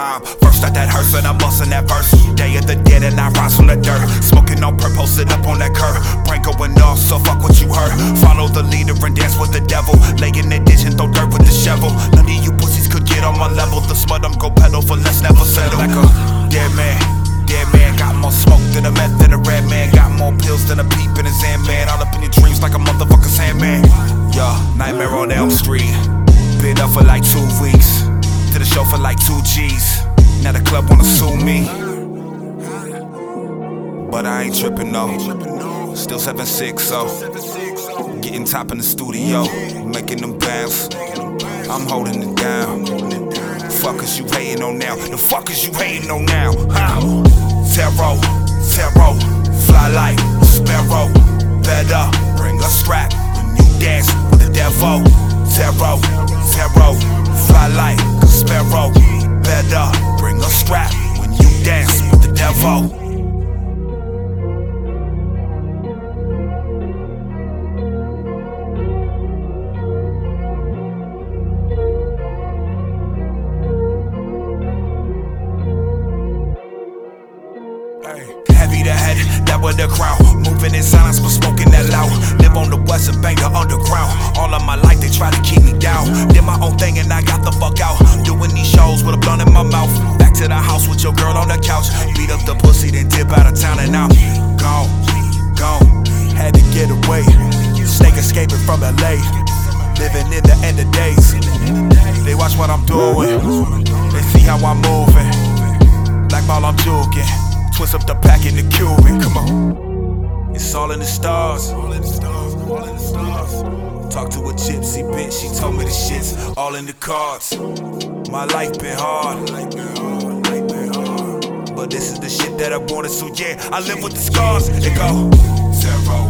time. First at that hearse and I'm busting that verse. Day of the dead and I rise from the dirt. Smoking on purpose, sit up on that curb. Brain going off, so fuck what you heard. Follow the leader and dance with the devil. Lay in the ditch and throw dirt with the shovel. None of you pussies could get on my level. The smut I'm go pedal for less, never settle. Like a for like two G's. Now the club wanna sue me. But I ain't tripping though. Still 7'6, so getting top in the studio, making them bounce. I'm holding it down. Fuckers you hating on now. The fuckers you hating on now. Huh? Zero, zero, fly like sparrow. Better bring a strap when you dance with the devil. Zero, zero, fly like Better bring a strap when you dance with the devil. Head, that with the crowd. Moving in silence, but smoking that loud. Live on the west and bang the underground. All of my life, they try to keep me down. Did my own thing and I got the fuck out. Doing these shows with a blunt in my mouth. Back to the house with your girl on the couch. Beat up the pussy, then dip out of town and I'm gone, gone. Had to get away. Snake escaping from LA. Living in the end of days. They watch what I'm doing. They see how I'm moving. Like ball, I'm joking. Twist up the pack in the Cuban. Come on. It's all in the stars. All in the stars. All in the stars. Talk to a gypsy bitch. She told me the shit's all in the cards. My life been hard. But this is the shit that I wanted, so yeah, I live with the scars. It go zero,